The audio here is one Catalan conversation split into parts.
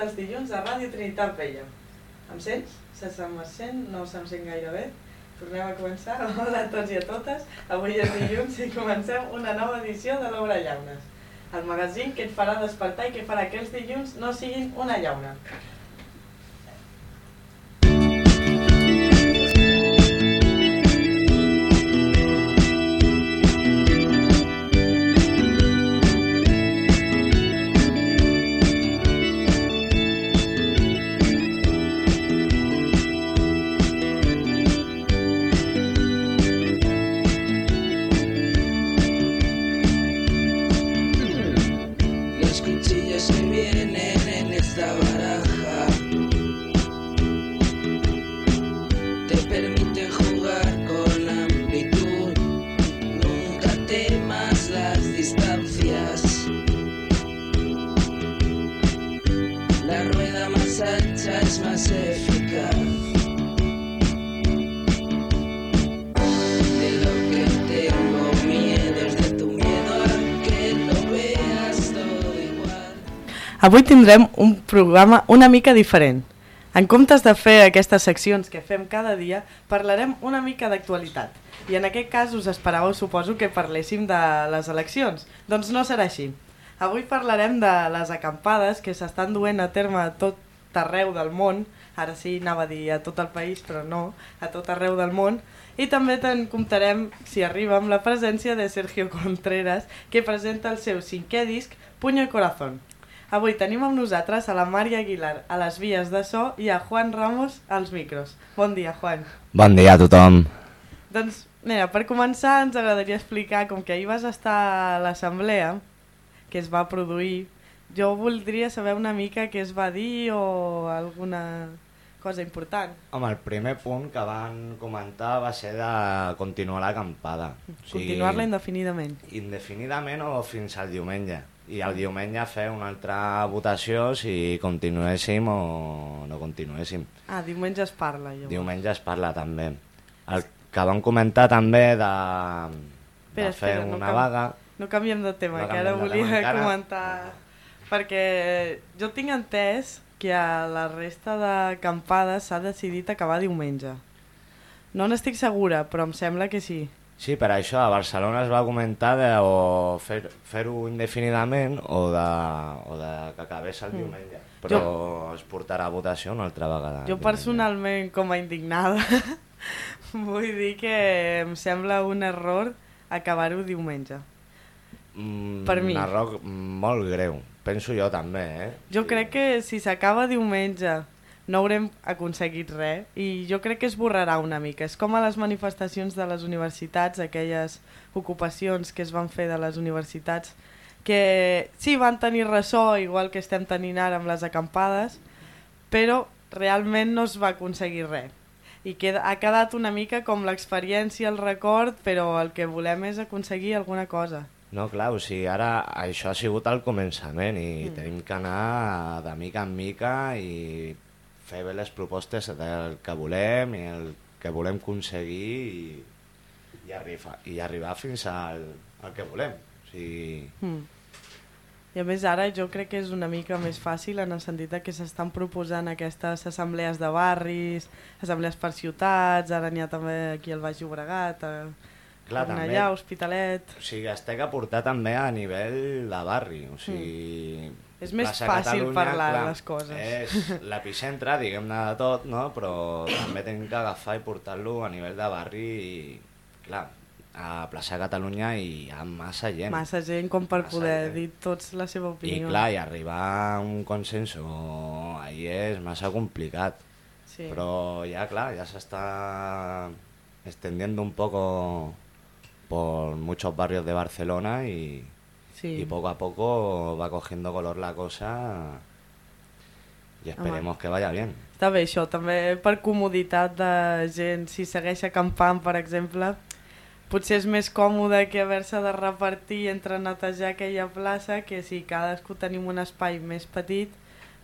dels dilluns a Ràdio Trinitat Vella. Em sents? Se se'm sent? No se'm sent gaire bé. Tornem a començar. Hola a tots i a totes. Avui és dilluns i comencem una nova edició de l'Obra Llaunes. El magazín que et farà despertar i que farà que els dilluns no siguin una llauna. Avui tindrem un programa una mica diferent. En comptes de fer aquestes seccions que fem cada dia, parlarem una mica d'actualitat. I en aquest cas us esperàveu, suposo, que parléssim de les eleccions. Doncs no serà així. Avui parlarem de les acampades que s'estan duent a terme a tot arreu del món, ara sí anava a dir a tot el país, però no, a tot arreu del món, i també te'n comptarem, si arriba, amb la presència de Sergio Contreras, que presenta el seu cinquè disc, Puño y Corazón. Avui tenim amb nosaltres a la Maria Aguilar a les vies de so i a Juan Ramos als micros. Bon dia, Juan. Bon dia a tothom. Doncs, mira, per començar ens agradaria explicar, com que ahir vas estar a l'assemblea que es va produir, jo voldria saber una mica què es va dir o alguna cosa important. Home, el primer punt que van comentar va ser de continuar l'acampada. O Continuar-la indefinidament. indefinidament o fins al diumenge. I el diumenge fer una altra votació si continuéssim o no continuéssim. Ah, diumenge es parla, llavors. Diumenge es parla també. El que van comentar també de, Espera, de fer espera, no una cam- vaga... No canviem de tema, No que ara volia encara. comentar... Perquè jo tinc entès que a la resta d'acampades s'ha decidit acabar diumenge. No n'estic segura, però em sembla que sí. Sí, per això a Barcelona es va comentar de o fer- fer-ho indefinidament o de, o de que acabés el Mm. diumenge. Però es portarà a votació una altra vegada. Jo personalment, com a indignada, vull dir que em sembla un error acabar-ho diumenge. Mm, per mi. Un error molt greu. Penso jo també, eh? Jo Sí. crec que si s'acaba diumenge no haurem aconseguit res i jo crec que es borrarà una mica. És com a les manifestacions de les universitats, aquelles ocupacions que es van fer de les universitats, que sí van tenir ressò, igual que estem tenint ara amb les acampades, però realment no es va aconseguir res. I queda, ha quedat una mica com l'experiència, el record, però el que volem és aconseguir alguna cosa. No, clar, o sigui, ara això ha sigut el començament i mm. tenim que anar de mica en mica i fer bé les propostes del que volem i el que volem aconseguir i, i, arribar, i arribar fins al, al que volem. O sigui, Mm. I a més ara jo crec que és una mica més fàcil en el sentit que s'estan proposant aquestes assemblees de barris, assemblees per ciutats, ara n'hi ha també aquí al Baix Llobregat, a Clar, Cornellà, també- Hospitalet... o sigui, es té que portar també a nivell de barri. O sigui, És més Plaça fàcil Catalunya, parlar clar, les coses. És l'epicentre, diguem-ne, de tot, no? però també tenim que agafar i portar-lo a nivell de barri i, clar, a plaça Catalunya hi ha massa gent. Massa gent com per Massa poder gent. dir tots la seva I opinió. clar, i arribar a un consenso ahí és massa complicat. sí. Però ja, clar, ya se está extendiendo un poco por muchos barrios de Barcelona y, sí. y poco a poco va cogiendo color la cosa y esperemos que vaya bien. Està bé això, també per comoditat de gent, si segueix acampant, per exemple, potser és més còmode que haver-se de repartir entre netejar aquella plaça que si cadascú tenim un espai més petit,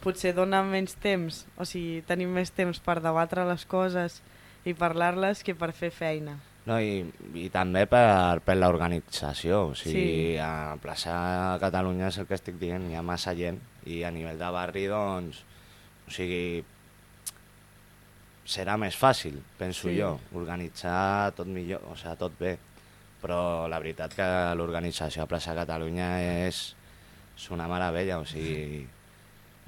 potser dona menys temps, o sigui, tenim més temps per debatre les coses i parlar-les que per fer feina. No, i, i també per, per l'organització. O sigui, Sí. a plaça Catalunya és el que estic dient, hi ha massa gent i a nivell de barri, doncs, o sigui, serà més fàcil, penso Sí. jo, organitzar tot millor, o sigui, tot bé. Però la veritat que l'organització a plaça Catalunya és, és una meravella, o sigui,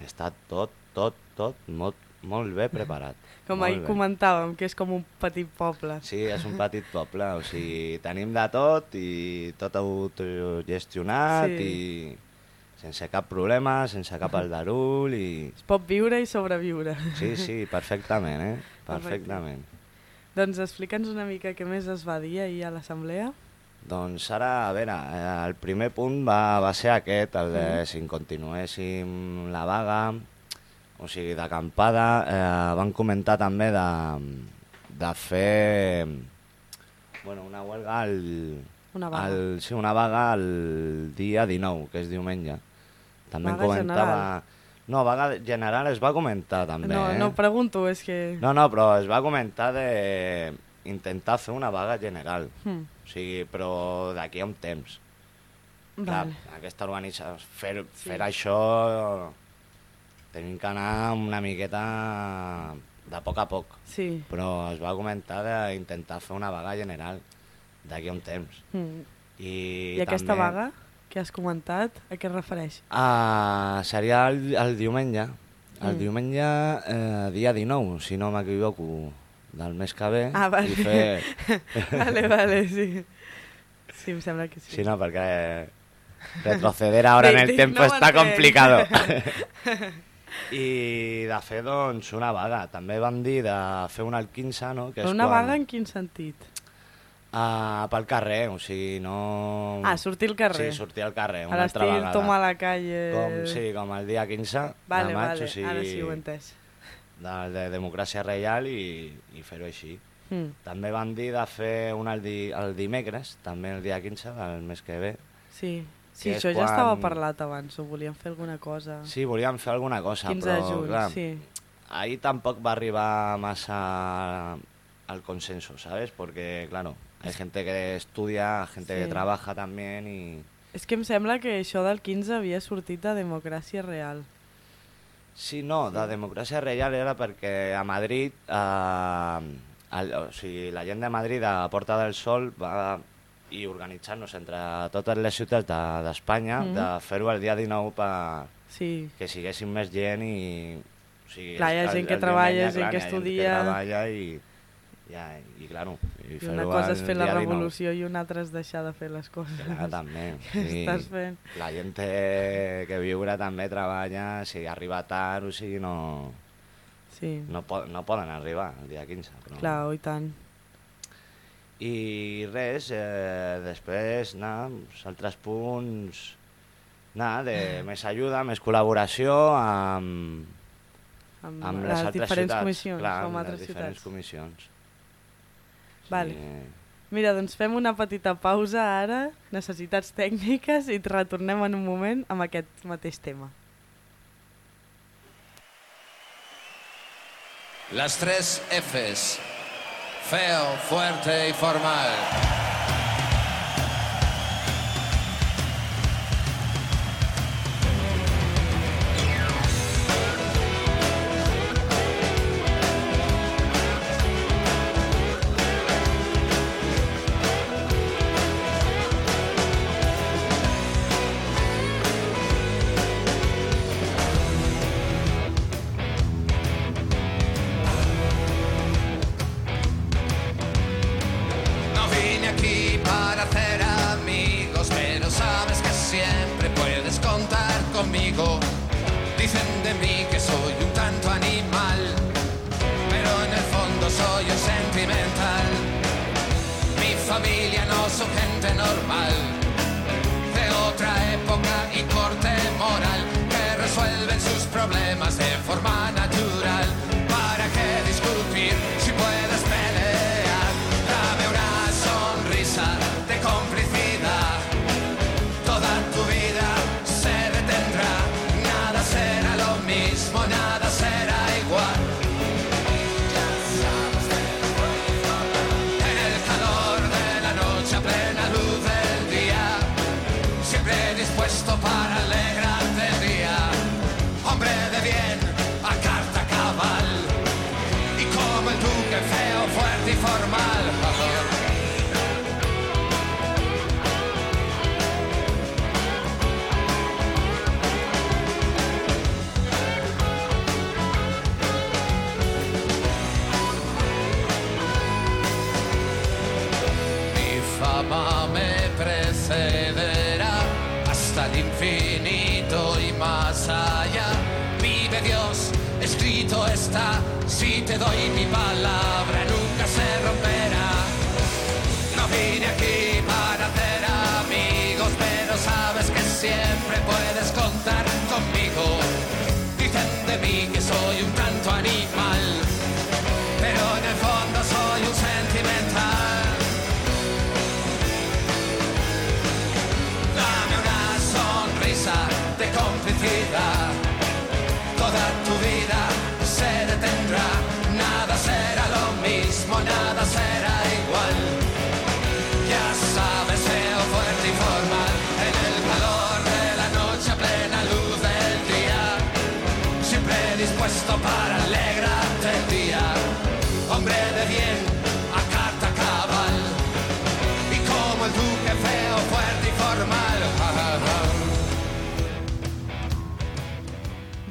està tot, tot, tot molt, molt bé preparat. Com molt ahir bé. comentàvem, que és com un petit poble. Sí, és un petit poble, o sigui, tenim de tot i tot autogestionat Sí. i sense cap problema, sense cap aldarull i... Es pot viure i sobreviure. Sí, sí, perfectament, eh? Perfecte. Perfectament. doncs explica'ns una mica què més es va dir ahir a l'assemblea. Doncs ara, a veure, eh, el primer punt va, va ser aquest, el de Mhm. si continuéssim la vaga, o sigui, d'acampada. Eh, van comentar també de, de fer bueno, una huelga el, Una vaga. el, sí, una vaga el dia 19, que és diumenge. També Vaga comentava... general. No, vaga general es va comentar també. no, eh? no pregunto, és que... no, no, però es va comentar de intentar fer una vaga general. Hmm. O sigui, però d'aquí a un temps. Clar, Vale. aquesta organització, fer, Sí. fer això tenim que anar una miqueta de poc a poc. Sí. Però es va comentar d'intentar fer una vaga general d'aquí a un temps. Hmm. I, I aquesta també, vaga que has comentat, a què es refereix? Ah, seria el, el diumenge. El Mm. diumenge, eh, dia 19, si no m'equivoco, del mes que ve. Ah, vale. Fer... vale, vale, sí. Sí, em sembla que sí. Sí, no, perquè retroceder ahora en el tiempo no está complicado. I de fer, doncs, una vaga. També vam dir de fer una al 15, no? Que és una quan, vaga en quin sentit? Uh, pel carrer, o sigui, no... Ah, sortir al carrer. Sí, sortir al carrer, una altra l'estil vegada. toma a la calle... Com, sí, com el dia 15 Vale, de maig, vale, o sigui, ara sí ho he entès. de, de democràcia reial i, i fer-ho així. Mm. També van dir de fer una el, di, el dimecres, també el dia 15 del mes que ve. Sí, sí això ja estava parlat abans, o volíem fer alguna cosa. Sí, volíem fer alguna cosa, 15 però de juny, clar, sí. ahí tampoc va arribar massa al consenso, ¿sabes? Porque, claro, hay gente que estudia, gente Sí. que trabaja también y... És que em sembla que això del 15 havia sortit de democràcia real. Sí, no, de democràcia reial era perquè a Madrid, eh, el, o sigui, la gent de Madrid a Porta del Sol va i organitzant-nos entre totes les ciutats de- d'Espanya de, Mhm. de fer-ho el dia 19 per Sí, que siguéssim més gent i... O sigui, Clar, hi ha el- gent que el treballa, diumenge, gent clar, que hi ha gent estudia. que treballa i, ja, i, claro, i, i fer-ho una cosa és el fer la dia 19. revolució i una altra és deixar de fer les coses. Clar, també. I estàs fent? La gent que viure també, treballa, si arriba tard, o sigui, no, Sí, no, po no poden arribar el dia 15. Però... clar, oh, i tant. I res, eh, després, anar, els altres punts, anar, de més ajuda, més col·laboració amb, Amb, amb les, les altres diferents ciutats. comissions, clar, amb altres les diferents ciutats. comissions. Vale. Sí. Mira, doncs fem una petita pausa ara, necessitats tècniques, i retornem en un moment amb aquest mateix tema. Las tres Fs. Feo, fuerte y formal.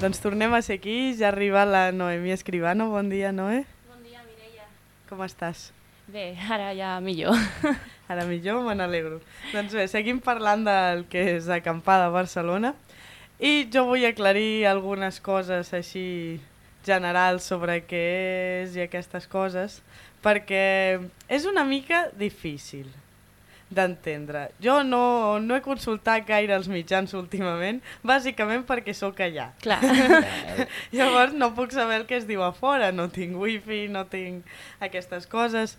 Doncs tornem a ser aquí, ja arriba la Noemí Escribano. Bon dia, Noé. Bon dia, Mireia. Com estàs? Bé, ara ja millor. Ara millor, me n'alegro. Doncs bé, seguim parlant del que és acampada a Barcelona i jo vull aclarir algunes coses així generals sobre què és i aquestes coses perquè és una mica difícil d'entendre. Jo no, no he consultat gaire els mitjans últimament, bàsicament perquè sóc allà. Clar. Llavors no puc saber el que es diu a fora, no tinc wifi, no tinc aquestes coses.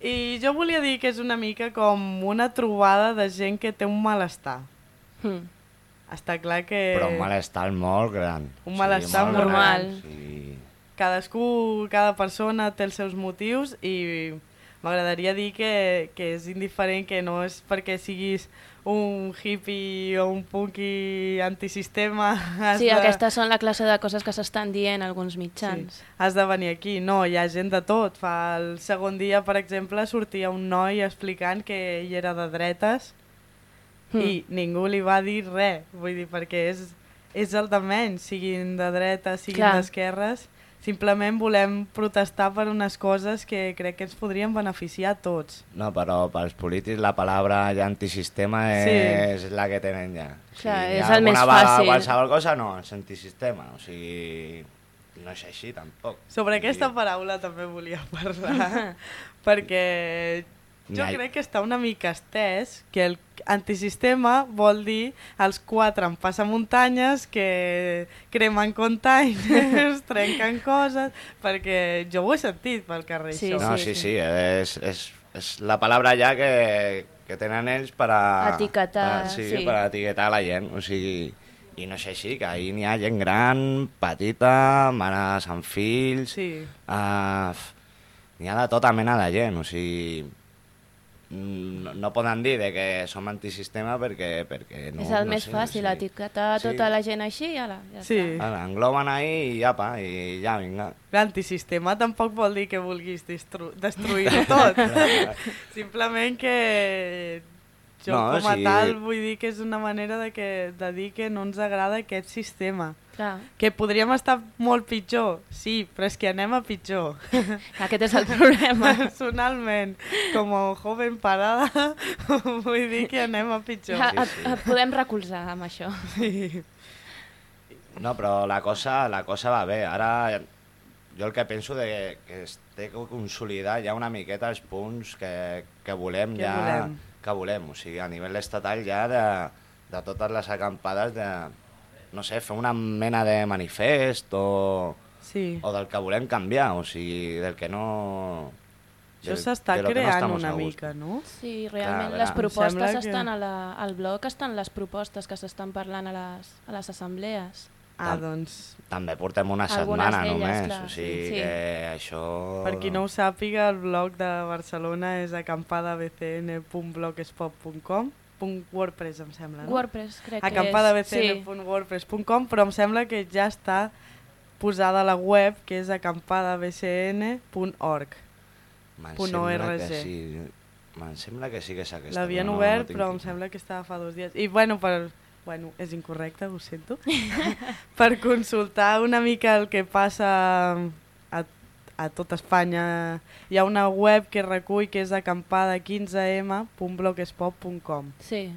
I jo volia dir que és una mica com una trobada de gent que té un malestar. Mm. Està clar que Però un malestar molt gran. Un malestar molt normal. gran. Sí. cadascú, cada persona té els seus motius i m'agradaria dir que, que és indiferent, que no és perquè siguis un hippie o un punky antisistema. Sí, de- aquestes són la classe de coses que s'estan dient alguns mitjans. Sí, has de venir aquí. No, hi ha gent de tot. Fa el segon dia, per exemple, sortia un noi explicant que ell era de dretes Mm. i ningú li va dir res. Vull dir, perquè és, és el de menys, siguin de dretes, siguin d'esquerres. Simplement volem protestar per unes coses que crec que ens podrien beneficiar a tots. No, però pels polítics la paraula ja antisistema Sí. és la que tenen ja. Clar, hi és ha el més fàcil. Qualsevol cosa no, és antisistema. O sigui, no és així tampoc. Sobre I- aquesta paraula també volia parlar, perquè jo ha- crec que està una mica estès, que el antisistema vol dir els quatre en passamuntanyes que cremen containers, trenquen coses, perquè jo ho he sentit pel carrer, Sí, això. No, sí, sí, és, és, és la paraula ja que, que tenen ells per a... Etiquetar, per, sí, sí. per a etiquetar la gent, o sigui... I no és així, que ahir n'hi ha gent gran, petita, mares amb fills... Sí. Uh, n'hi ha de tota mena de gent, o sigui... mm, No, no poden dir de que som antisistema perquè, perquè no, és el no més sé, fàcil, sí. etiquetar Sí. tota la gent així i ala, ja Sí. està. Ara, engloben ahir i apa, i ja, vinga. L'antisistema tampoc vol dir que vulguis destru destruir-ho tot. Simplement que jo No, com a sí. tal vull dir que és una manera de, que, de dir que no ens agrada aquest sistema. Clar, Que podríem estar molt pitjor, sí, però és que anem a pitjor. aquest és el problema. Personalment, com a joven parada, vull dir que anem a pitjor. Ja, et, et podem recolzar amb això. Sí. No, però la cosa, la cosa va bé. Ara jo el que penso de que es té que consolidar ja una miqueta els punts que, que volem Que ja volem. que volem. O sigui, a nivell estatal ja de, de totes les acampades de, no sé, fer una mena de manifest o, sí. o del que volem canviar, o sigui, del que no... Això s'està no creant estamos una mica, no? Sí, realment Clar, les propostes sembla que- estan a la, al blog, estan les propostes que s'estan parlant a les, a les assemblees. Ah, Tam- doncs, També portem una Algunes setmana només, clar, o sigui sí. que això... per qui no ho sàpiga, el blog de Barcelona és acampadabcn.blogspot.com .wordpress, em sembla, no? WordPress, crec que és. Sí. acampadabcn.wordpress.com, però em sembla que ja està posada a la web, que és acampadabcn.org. Me'n sembla que sí. Me'n sembla que sí que és aquesta. L'havien no, obert, no però em sembla que estava fa dos dies. I bueno, per... Bueno, és incorrecte, ho sento. per consultar una mica el que passa a, tot Espanya, hi ha una web que recull que és acampada15m.blogspot.com. Sí,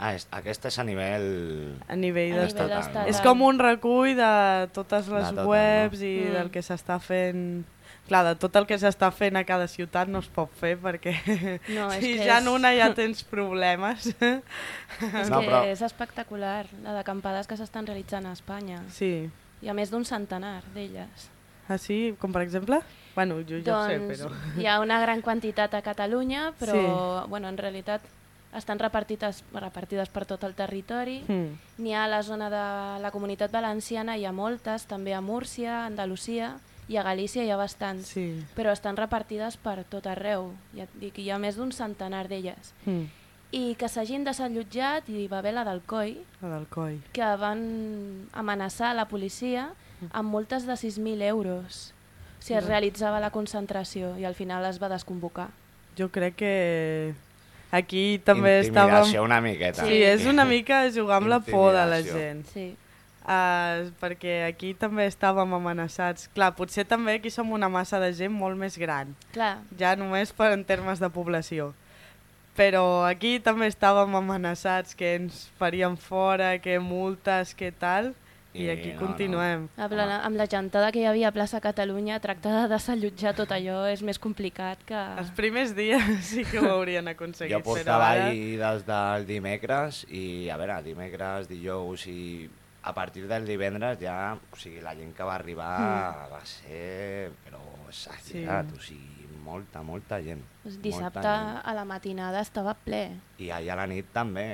Ah, és, aquest és a nivell... a nivell A d'estat. És com un recull de totes les De tot, webs i Mm. del que s'està fent... Clar, de tot el que s'està fent a cada ciutat no es pot fer perquè No, és si que ja és- en una ja tens problemes. És No, que però- és espectacular, la d'acampades que s'estan realitzant a Espanya. Sí. Hi ha més d'un centenar d'elles. Ah, sí? Com per exemple? Bueno, jo ja ho sé, doncs però... hi ha una gran quantitat a Catalunya, però bueno, en realitat estan repartides, repartides per tot el territori. Mm. N'hi ha a la zona de la Comunitat Valenciana, hi ha moltes, també a Múrcia, Andalusia, i a Galícia hi ha bastants. Sí. Però estan repartides per tot arreu. Ja et dic, hi ha més d'un centenar d'elles. Mm. I que s'hagin desallotjat, i va haver la d'Alcoi, La del coll. que van amenaçar la policia amb multes de 6.000 euros si es realitzava la concentració i al final es va desconvocar. Jo crec que aquí també Intimidació estàvem... una miqueta. Sí, és una mica jugar amb la por de la gent. Sí. Uh, perquè aquí també estàvem amenaçats. Clar, potser també aquí som una massa de gent molt més gran, Clar, ja només per en termes de població. Però aquí també estàvem amenaçats que ens farien fora, que multes, que tal, i, I aquí no, no. continuem. amb la, amb la gentada que hi havia a plaça Catalunya, tractar de desallotjar tot allò és més complicat que... Els primers dies sí que ho haurien aconseguit, Jo portava ara... ahir des del dimecres i, a veure, dimecres, dijous i a partir del divendres ja, o sigui, la gent que va arribar Mm. va ser, però exagerat, o sigui, molta, molta gent. Doncs molta Dissabte gent. a la matinada estava ple. I allà a la nit també,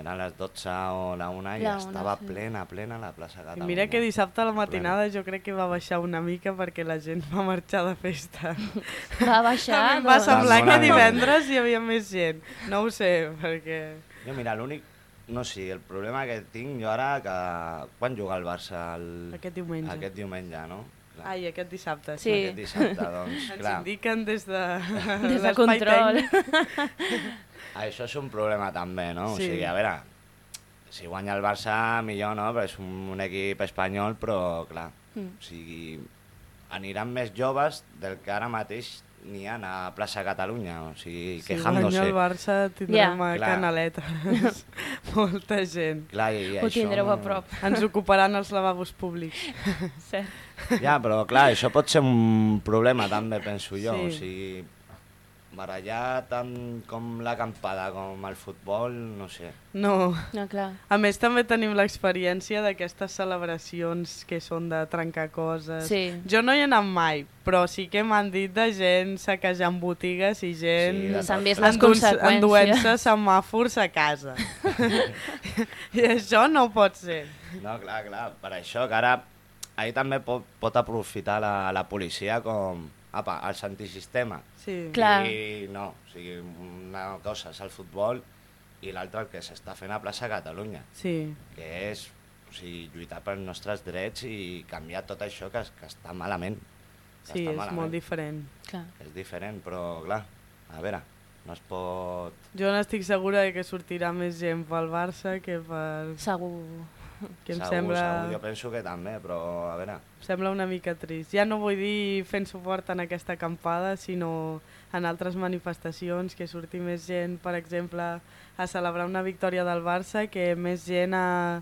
eren les 12 o la 1 i La una, estava sí. plena, plena la plaça I Catalunya. mira que dissabte a la matinada jo crec que va baixar una mica perquè la gent va marxar de festa. Va A baixar... mi em va doncs. semblar que divendres hi havia més gent. No ho sé, perquè... Jo, mira, l'únic, no sé, el problema que tinc jo ara, que quan juga el Barça? El... Aquest diumenge. Aquest diumenge, no? Clar. Ai, aquest dissabte. Sí. Aquest dissabte, doncs, Ens clar. indiquen des de, Des de control. Això és un problema també, no? Sí. O sigui, a veure, si guanya el Barça, millor, no? Però és un, un equip espanyol, però, clar, Mm. o sigui, aniran més joves del que ara mateix n'hi ha a plaça Catalunya, o sigui, Si quejándose. guanya el Barça tindrem Ja. a Clar. canaletes. Molta gent. Clar, i Ho això tindreu a prop. Ens ocuparan els lavabos públics. Cert. Ja, però clar, això pot ser un problema també, penso jo. Sí. O sigui, barallar tant com l'acampada com el futbol, no sé. No. No, clar. A més, també tenim l'experiència d'aquestes celebracions que són de trencar coses. Sí. Jo no hi he anat mai, però sí que m'han dit de gent saquejant botigues i gent Sí, S'han vist les conseqüències. enduent-se semàfors a casa. I això no pot ser. No, clar, clar, per això que ara ahir també pot, pot aprofitar la, la policia com apa, els antisistema. Sí. Clar. I no, o sigui, una cosa és el futbol i l'altra el que s'està fent a plaça Catalunya, Sí. que és o sigui, lluitar pels nostres drets i canviar tot això que, es- que està malament. Que Sí, està és malament. molt diferent. clar. És diferent, però clar, a veure, no es pot... Jo n'estic segura de que sortirà més gent pel Barça que per... Segur. Que em segur, sembla... segur, jo penso que també, però a veure... Em sembla una mica trist. Ja no vull dir fent suport en aquesta acampada, sinó en altres manifestacions, que surti més gent, per exemple, a celebrar una victòria del Barça, que més gent a,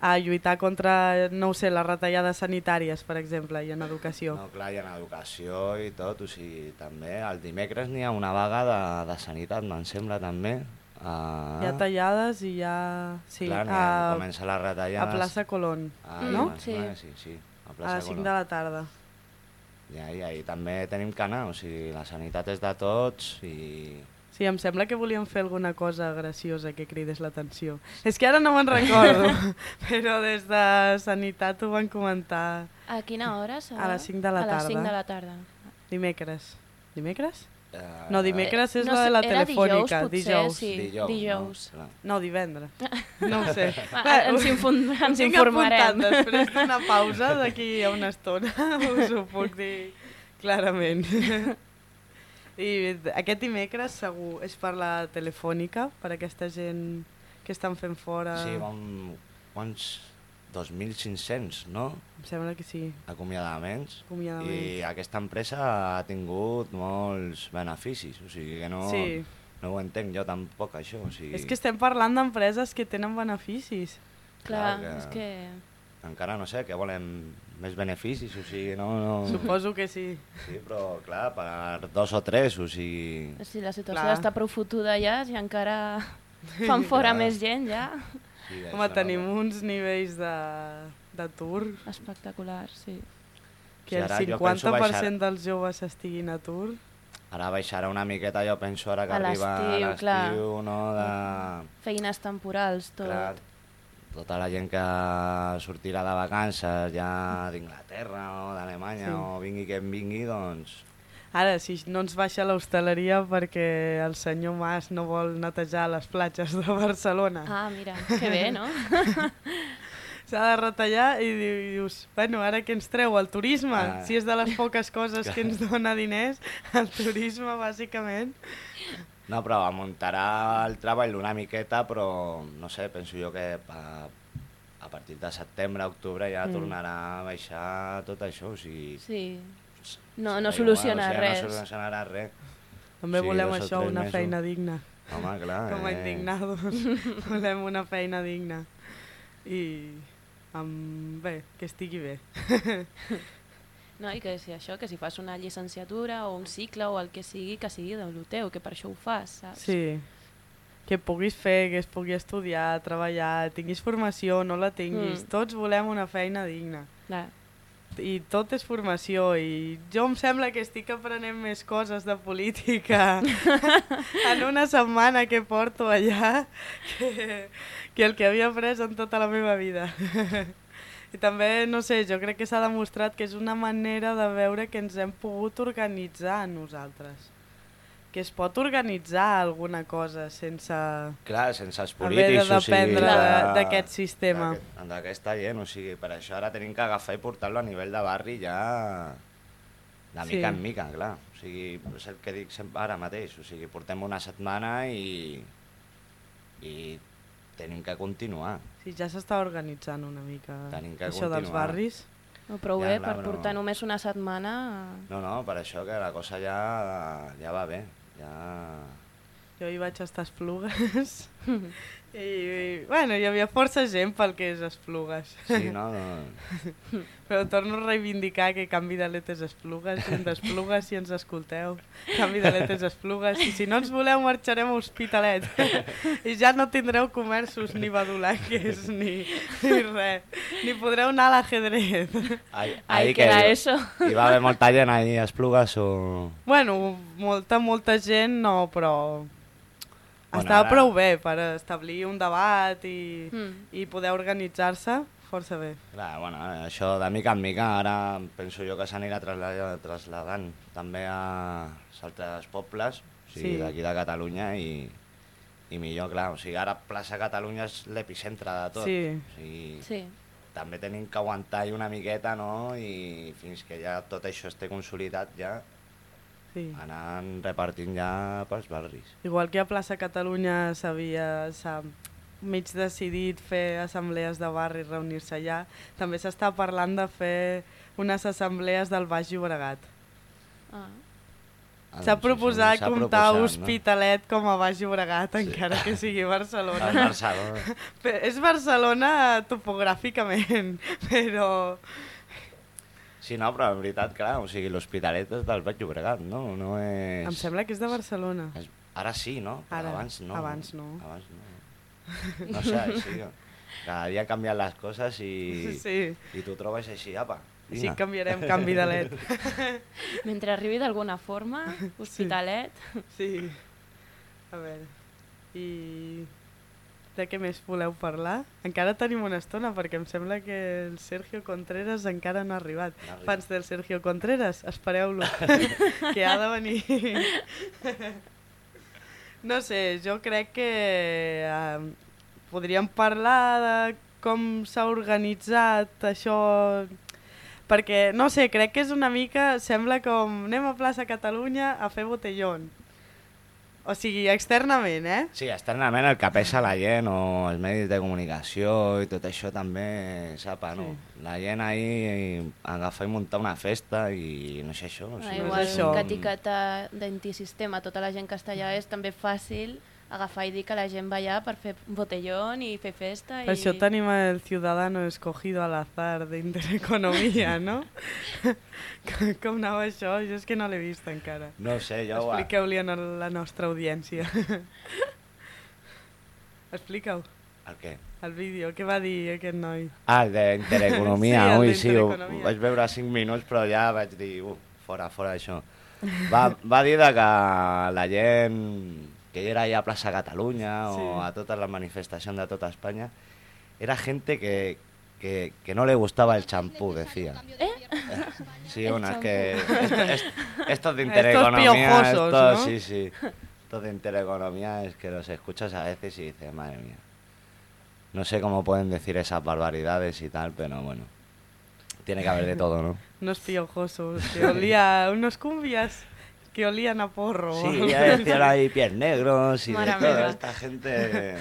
a lluitar contra, no sé, les retallades sanitàries, per exemple, i en educació. No, clar, i en educació i tot, o sigui, també el dimecres n'hi ha una vaga de, de sanitat, me'n sembla també. Uh, Hi ha tallades i hi ha... Sí, clar, a, comença les a retallades. plaça Colón, Ah, no? Sí. Sí, sí, a a plaça les 5 Colón. de la tarda. I ahí, ahí també tenim que anar, o sigui, la sanitat és de tots i... Sí, em sembla que volíem fer alguna cosa graciosa que cridés l'atenció. És que ara no me'n recordo, però des de Sanitat ho van comentar A quina hora serà? A les cinc de la A les tarda. 5 de la tarda. dimecres. Dimecres? Eh, No, dimecres és no la de la era telefònica, dijous, potser, dijous. sí. dijous. dijous. No? No, divendres. No ho sé. Ah, Bé, ens ho ens tinc informarem. apuntat Després d'una pausa d'aquí a una estona us ho puc dir clarament. I aquest dimecres segur és per la telefònica, per aquesta gent que estan fent fora. Sí, vam... Quants? 2.500, no? Em sembla que sí. Acomiadaments. Acomiadaments. I aquesta empresa ha tingut molts beneficis, o sigui que no... Sí. no ho entenc jo tampoc, això. O sigui, És que estem parlant d'empreses que tenen beneficis. Clar, Clar que- és que... Encara no sé, que volen més beneficis, o sigui, no... no... Suposo que sí. Sí, però clar, per dos o tres, o sigui... Si la situació Clar. està prou fotuda ja, si encara fan fora Clar. més gent ja... sí Home, tenim uns nivells de d'atur Espectacular, sí. que Sí, el ara jo 50% penso baixar- dels joves estiguin a atur. Ara baixarà una miqueta, jo penso, ara que A arriba l'estiu, no? De... Feines temporals, tot. Clar, tota la gent que sortirà de vacances ja d'Inglaterra o d'Alemanya Sí. o vingui que en vingui, doncs... Ara, si no ens baixa l'hostaleria perquè el senyor Mas no vol netejar les platges de Barcelona. Ah, mira, que bé, no? S'ha de retallar i di- dius, bueno, ara què ens treu? El turisme? Ah. Si és de les poques coses que ens dona diners, el turisme, bàsicament. No, però amuntarà el treball una miqueta, però no sé, penso jo que a, a partir de setembre, octubre ja Mm. tornarà a baixar tot això, o sigui... Sí. No, no igual, soluciona o sigui, res. No solucionarà res. També Sí, volem això, una mesos. feina digna. Home, clar. Com a eh, indignados, volem una feina digna. I amb... bé, que estigui bé. No, i que si això, que si fas una llicenciatura o un cicle o el que sigui, que sigui del teu, que per això ho fas, saps? Sí, que puguis fer, que es pugui estudiar, treballar, tinguis formació, no la tinguis. Mm. Tots volem una feina digna. Clar. I tot és formació i jo em sembla que estic aprenent més coses de política en una setmana que porto allà que, que el que havia après en tota la meva vida. I també, no sé, jo crec que s'ha demostrat que és una manera de veure que ens hem pogut organitzar nosaltres. Que es pot organitzar alguna cosa sense Clar, sense els haver de polítics, o sigui... d'aquest sistema. d'aquest- D'aquesta gent, o sigui, per això ara tenim que agafar i portar-lo a nivell de barri ja de Sí. mica en mica, clar. O sigui, és el que dic sempre ara mateix, o sigui, portem una setmana i, i tenim que continuar. Sí, ja s'està organitzant una mica Tenim que això dels continuar. barris. No, prou Ja, bé, clar, per portar només una setmana... No, no, per això que la cosa ja, ja va bé. Ja... Jo hi vaig estar Esplugues i, i, bueno, hi havia força gent pel que és Esplugues. Sí, no, no. Però torno a reivindicar que canvi de letes Esplugues, gent d'Esplugues, si ens escolteu, canvi de letes Esplugues, i si no ens voleu marxarem a Hospitalet. I ja no tindreu comerços ni badulanques ni, ni res, ni podreu anar a l'ajedrez. Ahí, Ahí que queda hi- eso. Hi va haver molta gent ahí a Esplugues o... Bueno, molta, molta gent no, però Bueno, estava ara- prou bé per establir un debat i, Mm. i poder organitzar-se força bé. Clar, bueno, això de mica en mica ara penso jo que s'anirà trasladant, trasladant també a altres pobles, o sigui, Sí. d'aquí de Catalunya i, i millor, clar, o sigui, ara plaça Catalunya és l'epicentre de tot. Sí. O sigui, Sí. també tenim que aguantar-hi una miqueta, no?, i fins que ja tot això esté consolidat ja Sí. anant repartint ja pels barris. Igual que a Plaça Catalunya s'havia s'ha mig decidit fer assemblees de barri, reunir-se allà, també s'està parlant de fer unes assemblees del Baix Llobregat. Ah. Ah, S'ha doncs, proposat s'ha comptar proposat, Hospitalet com a Baix Llobregat, Sí. encara que sigui No? Barcelona. Barcelona. És Barcelona topogràficament, però... Sí, no, però en veritat, clar, o sigui, l'Hospitalet és del Baix Llobregat, no? No és... Em sembla que és de Barcelona. És... Ara sí, no? Però Ara, abans no. abans no. Abans no. No sé, així. Cada dia canvien les coses i, Sí, i tu trobes així, apa, així vinga. canviarem canvi de led. Mentre arribi d'alguna forma, Hospitalet... Sí. A veure, i de què més voleu parlar? Encara tenim una estona perquè em sembla que el Sergio Contreras encara no ha arribat. No arribat. Fans del Sergio Contreras, espereu-lo, que ha de venir. no sé, jo crec que eh, podríem parlar de com s'ha organitzat això perquè, no sé, crec que és una mica, sembla com anem a plaça Catalunya a fer botellón. O sigui, externament, eh? Sí, externament el que pesa la gent o els medis de comunicació i tot això també sap, no? La gent ahí agafa i munta una festa i no sé això. O Ah, sigui, igual és això. que etiqueta d'antisistema tota la gent que està allà és també fàcil agafar i dir que la gent va allà per fer botellón i fer festa. I... això tenim el ciudadano escogido al azar d'Intereconomia, no? Com- Com anava això? Jo és que no l'he vist encara. No sé, jo... Expliqueu-li a la nostra audiència. Explica-ho, El què? el vídeo. Què va dir aquest noi? Ah, el d'Intereconomia, Sí, ui, sí, ho, vaig veure 5 minuts però ja vaig dir, uh, fora, fora això. Va, va dir que la gent que era allà a Plaça Catalunya Sí. o a totes les manifestacions de tota Espanya, era gente que, que, que no le gustaba el champú, decía. Sí, El una, es que esto- es- estos de Intereconomía, piojosos, estos, ¿no? sí, sí, estos de Intereconomía es que los escuchas a veces y dices, madre mía. No sé cómo pueden decir esas barbaridades y tal, pero bueno. Tiene que haber de todo, ¿no? Unos piojosos que olía, unos cumbias que olían a porro. Sí, ya decían ahí pies negros y de Mare toda meva. esta gente...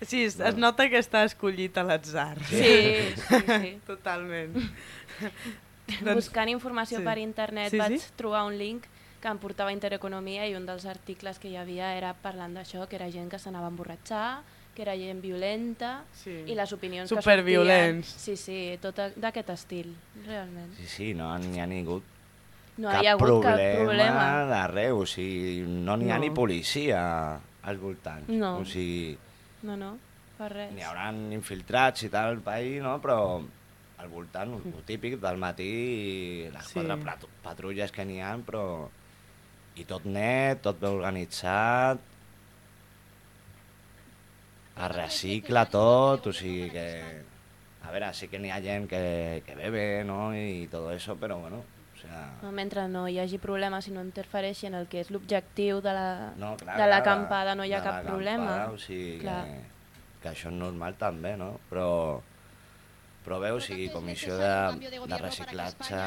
Sí, es, es nota que està escollit a l'atzar. Sí, sí, sí. Totalment. Buscant informació sí. per internet Sí, sí? vaig trobar un link que em portava a Intereconomia i un dels articles que hi havia era parlant d'això, que era gent que s'anava a emborratxar, que era gent violenta Sí. i les opinions Superviolents. que sortien... Sí, sí, tot d'aquest estil, realment. Sí, sí, no n'hi ha ningú No cap hi ha hagut problema, cap problema. d'arreu, o sigui, no n'hi ha No. ni policia als voltants. No. O sigui, No, no, per res. n'hi hauran infiltrats i tal al país, no? però al voltant, el típic del matí, les Sí. quatre patrulles que n'hi ha, però... I tot net, tot ben organitzat, es recicla tot, o sigui que... A veure, sí que n'hi ha gent que, que bebe, no?, i tot això, però bueno, sea... No, mentre no hi hagi problemes i no interfereixi en el que és l'objectiu de la, No, clar, de clar, l'acampada, no hi ha de cap l'acampada, problema. O sigui Clar. que, que això és normal també, no? Però, però veu, o sigui, comissió de, de reciclatge,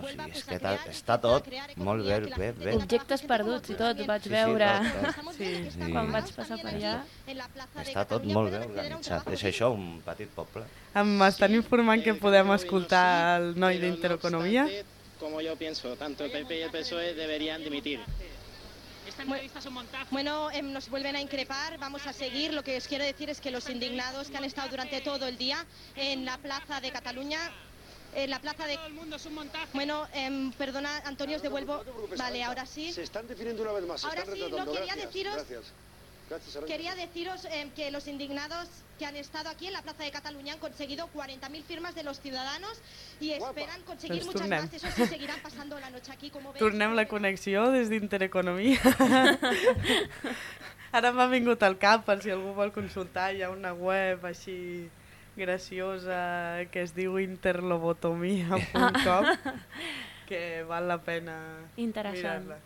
o sigui, és que està tot molt bé, bé, bé. Objectes perduts i tot, vaig Sí, sí, veure tot, tot. Sí. Sí. quan vaig passar per allà. Està tot molt bé organitzat. És això, un petit poble. M'estan informant que podem escoltar el noi d'Intereconomia. Como yo pienso, tanto el PP y el PSOE deberían dimitir. Bueno, em, nos vuelven a increpar, vamos a seguir. Lo que os quiero decir es que los indignados que han estado durante todo el día en la plaza de Cataluña, en la plaza de... Bueno, em, perdona, Antonio, os devuelvo... Vale, ahora sí. Se están definiendo una vez más. se Ahora están sí, no, quería Gracias, deciros- Gracias. Quería deciros em, que los indignados que han estado aquí en la Plaza de Cataluña han conseguido 40.000 firmas de los ciudadanos y esperan conseguir Doncs muchas tornem. más. Eso sí, seguirán pasando la noche aquí, como veis. Tornem la connexió des d'Intereconomia. Ara m'ha vingut al cap, per si algú vol consultar, hi ha una web així graciosa que es diu interlobotomia.com que val la pena Interessant. mirar-la.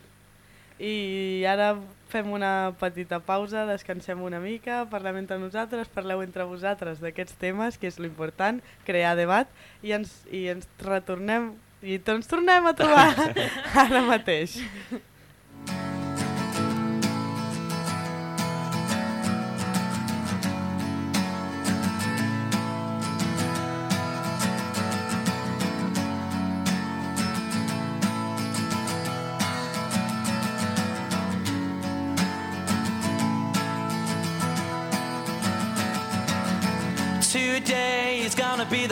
I ara fem una petita pausa, descansem una mica, parlem entre nosaltres, parleu entre vosaltres d'aquests temes, que és l'important, crear debat, i ens, i ens retornem, i ens tornem a trobar ara mateix.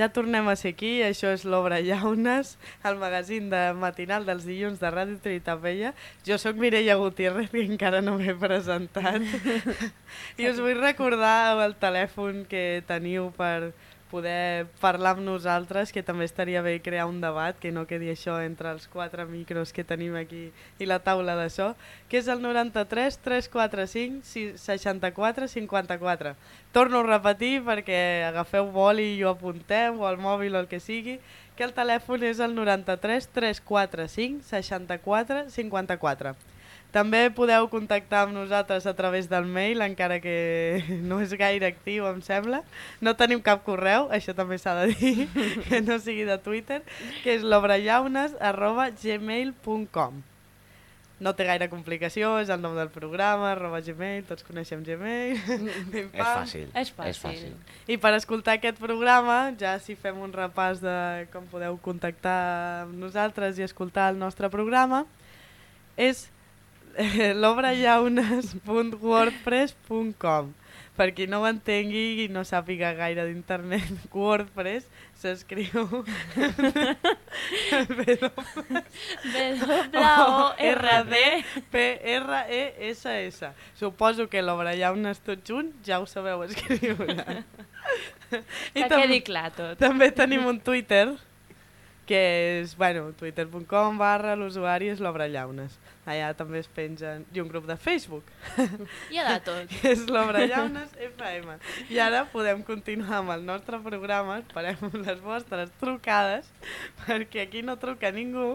Ja tornem a ser aquí, això és l'Obra Llaunes, el magazín de matinal dels dilluns de Ràdio Trinitat Vella. Jo sóc Mireia Gutiérrez i encara no m'he presentat. I us vull recordar el telèfon que teniu per poder parlar amb nosaltres, que també estaria bé crear un debat, que no quedi això entre els quatre micros que tenim aquí i la taula de so, que és el 93 345 64 54. Torno a repetir perquè agafeu boli i ho apuntem, o el mòbil o el que sigui, que el telèfon és el 93 345 64 54. També podeu contactar amb nosaltres a través del mail, encara que no és gaire actiu, em sembla. No tenim cap correu, això també s'ha de dir, que no sigui de Twitter, que és lobrallaunes arroba gmail.com. No té gaire complicació, és el nom del programa, arroba gmail, tots coneixem gmail. És fàcil. És fàcil. És fàcil. I per escoltar aquest programa, ja si fem un repàs de com podeu contactar amb nosaltres i escoltar el nostre programa, és lobrallaunes.wordpress.com per qui no ho entengui i no sàpiga gaire d'internet, WordPress s'escriu B-O-R-D. P-R-E-S-S. Suposo que l'Obrallaunes tot junt ja ho sabeu escriure. Que tam- quedi clar tot. També tenim un Twitter, que és, bueno, twitter.com barra l'usuari és l'Obrallaunes. Allà també es pengen... I un grup de Facebook, Hi ha de tot. que és l'Obrallaunes FM. I ara podem continuar amb el nostre programa, esperem les vostres trucades, perquè aquí no truca ningú.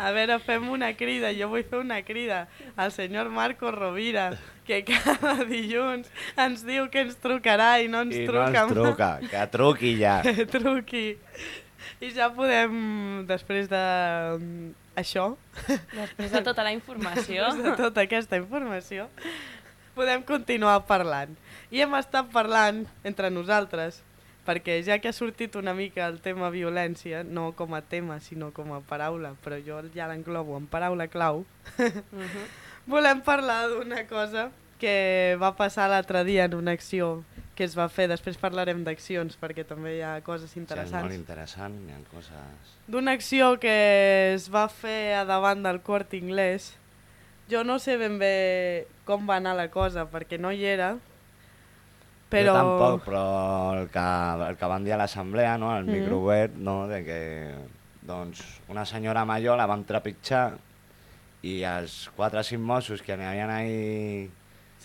A veure, fem una crida, jo vull fer una crida al senyor Marco Rovira, que cada dilluns ens diu que ens trucarà i no ens I no truca. ens truca, que truqui ja. que truqui. I ja podem, després de això, Després de tota la informació. després de tota aquesta informació, podem continuar parlant. I hem estat parlant entre nosaltres, perquè ja que ha sortit una mica el tema violència, no com a tema, sinó com a paraula, però jo ja l'englobo en paraula clau, Mhm. volem parlar d'una cosa que va passar l'altre dia en una acció que es va fer, després parlarem d'accions perquè també hi ha coses Sí, és interessants. molt interessant, hi ha coses... d'una acció que es va fer a davant del Cort Inglés. Jo no sé ben bé com va anar la cosa, perquè no hi era, però... Jo tampoc, però el que, el que van dir a l'assemblea, no, al Mhm. microweb, no, de que doncs, una senyora major la van trepitjar i els quatre o cinc Mossos que n'hi havien ahí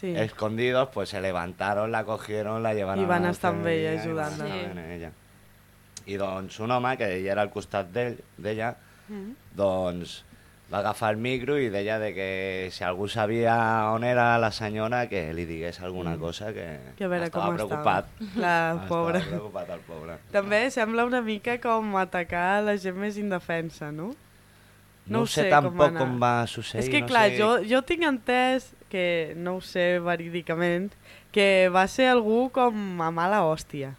Sí. escondidos, pues se levantaron, la cogieron, la llevaron I van a la estar amb ella, enfermería y van a ajudant-la. estar Sí. en ella. I doncs un home que ella era al costat d'ell, d'ella, Mm. doncs va agafar el micro i deia de que si algú sabia on era la senyora que li digués alguna cosa que, Que a veure estava com preocupat. estava. Clar, Estava pobre. preocupat el pobre. També sembla una mica com atacar la gent més indefensa, no? No, ho sé, sé tampoc com com, anar. va succeir. És que no clar, sé... jo, jo tinc entès que, no ho sé verídicament, que va ser algú com a mala hòstia.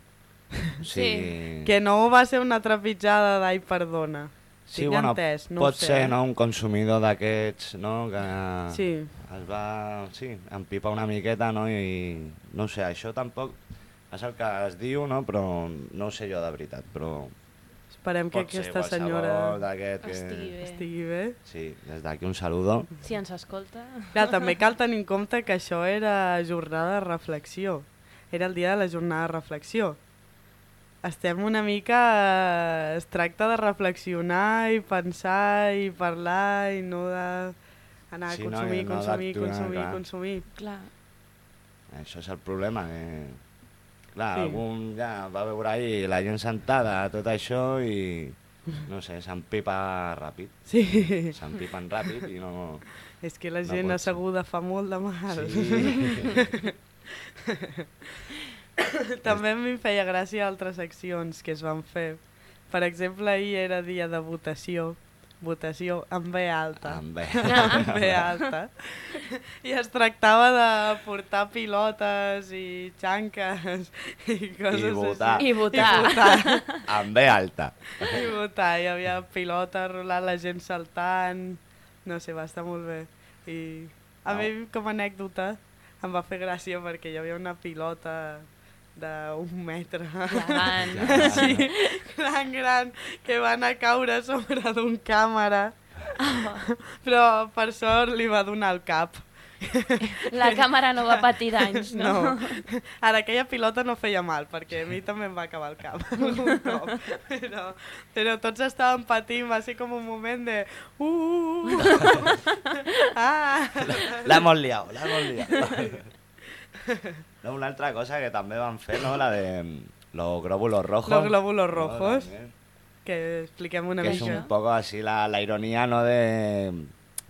Sí, Que no va ser una trepitjada d'ai, perdona. sí tinc bueno, entès, no pot sé, ser no, un consumidor d'aquests no, que Sí. es va sí, empipar una miqueta no, i no sé, això tampoc és el que es diu, no, però no ho sé jo de veritat, però Esperem que pot aquesta senyora d'aquest que... Estigui bé. estigui bé. Sí, des d'aquí un saludo. Si ens escolta... Clar, també cal tenir en compte que això era jornada de reflexió. Era el dia de la jornada de reflexió. Estem una mica... Es tracta de reflexionar i pensar i parlar i no de anar Sí, a no, consumir, no consumir, d'actuar, consumir, clar. consumir. Clar. Això és el problema, que... Clar, Sí. algun ja va veure ahir la gent sentada, tot això, i no sé, s'empipa ràpid. Sí, S'empipen ràpid i no... és que la No gent pot ser. asseguda fa molt de mal. Sí. També a mi em feia gràcia altres accions que es van fer. Per exemple, ahir era dia de votació, votació amb B alta. Amb bé. amb B alta. I es tractava de portar pilotes i xanques i coses I votar. així. I votar. I votar. Amb bé alta. I votar. Hi havia pilotes rolant, la gent saltant... No sé, va estar molt bé. I a Au. mi, com a anècdota, em va fer gràcia perquè hi havia una pilota d'un metre. Gegant. Sí, gran, gran, que va anar a caure sobre d'un càmera. Però, per sort, li va donar el cap. La càmera no va patir danys, no? No. Ara, aquella pilota no feia mal, perquè a mi també em va acabar el cap un cop. Però, però tots estàvem patint, va ser com un moment de... Uh, uh, uh. ah! L'hemos liat, l'hemos liat. No, una altra cosa que també van fer, no? La de mm, los glóbulos rojos. Los glóbulos No, rojos. también. Que expliquem una que es mica. un poco así la, la ironía, ¿no? De,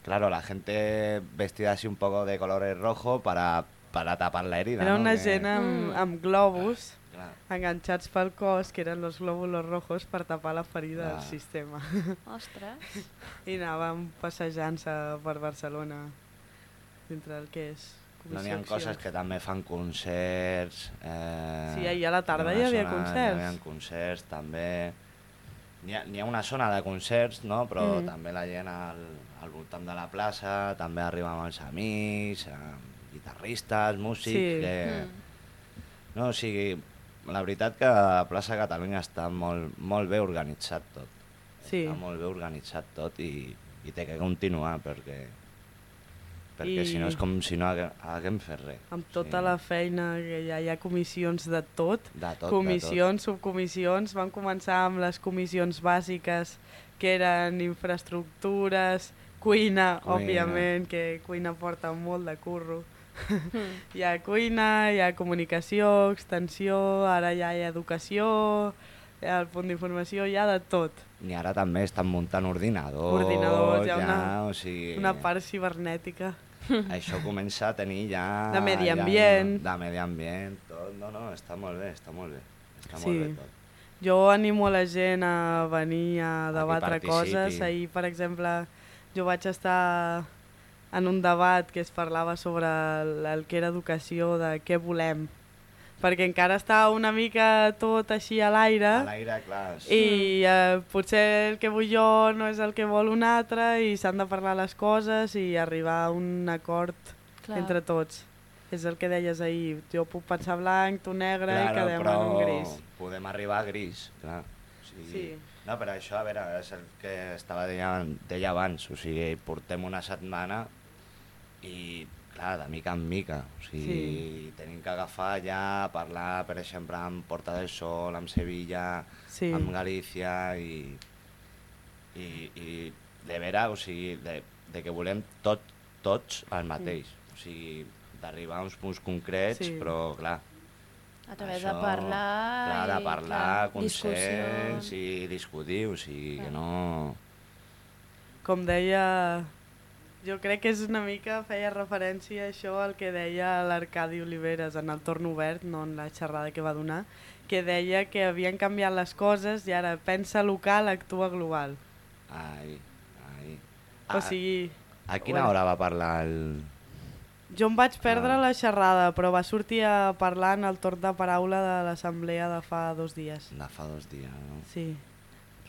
claro, la gente vestida así un poco de colores rojos para, para tapar la herida, Era ¿no? una Que- gent amb, Mm. amb globus Clar. enganxats pel cos, que eren los glóbulos rojos per tapar la ferida del Ah. sistema. Ostres. I anàvem passejant-se per Barcelona, dintre del que és No n'hi ha coses que també fan concerts... Eh, Sí, ahir a la tarda hi ha hi havia zona- concerts. Hi havia concerts, també... N'hi ha, ha una zona de concerts, no? però Mm. també la gent al, al voltant de la plaça, també arriba amb els amics, amb guitarristes, músics... Sí. Que... Mm. No, o sigui, la veritat que a Plaça Catalunya està molt, molt bé organitzat tot. Sí. Està molt bé organitzat tot i, i té que continuar perquè perquè I- si no és com si no haguem, haguem fet res. Amb tota Sí. la feina que hi ha, hi ha comissions de tot, De tot, comissions, subcomissions, van començar amb les comissions bàsiques que eren infraestructures, cuina, Cuina. òbviament, que cuina porta molt de curro. Mm. Hi ha cuina, hi ha comunicació, extensió, ara ja hi ha educació, hi ha el punt d'informació, hi ha de tot. tot. I ara també estan muntant ordinadors, Ordinadors, hi ha ja, una- o sigui, Una part cibernètica. això comença a tenir ja... De medi ja- ambient. de medi ambient, tot. No, no, està molt bé, està molt bé. Està Sí. molt bé tot. Jo animo la gent a venir a debatre participi. coses. Ahir, per exemple, jo vaig estar en un debat que es parlava sobre el, el que era educació, de què volem. Perquè encara està una mica tot així a l'aire A l'aire, clar. sí. i eh, potser el que vull jo no és el que vol un altre i s'han de parlar les coses i arribar a un acord Clar. entre tots. És el que deies ahir, jo puc pensar blanc, tu negre i Claro, quedem però en un gris. podem arribar a gris, clar. O sigui, Sí. No, però això, a veure, és el que estava deia, deia abans, o sigui, portem una setmana i, clar, de mica en mica, o sigui, sí. tenim que agafar ja, parlar, per exemple, amb Porta del Sol, amb Sevilla, Sí. amb Galícia i, i, i de veure, o sigui, de, de que volem tot, tots el mateix, o sigui, d'arribar a uns punts concrets, Sí. però clar, A través de parlar Clar, de i, parlar, clar, consens discussions. i discutir, o sigui, que no... Com deia... Jo crec que és una mica, feia referència a això al que deia l'Arcadi Oliveres en el torn obert, no en la xerrada que va donar, que deia que havien canviat les coses i ara pensa local, actua global. Ai, ai. O sigui... A quina bueno. hora va parlar el... Jo em vaig perdre Ah. la xerrada, però va sortir a parlar en el torn de paraula de l'assemblea de fa dos dies. De fa dos dies, no? Sí.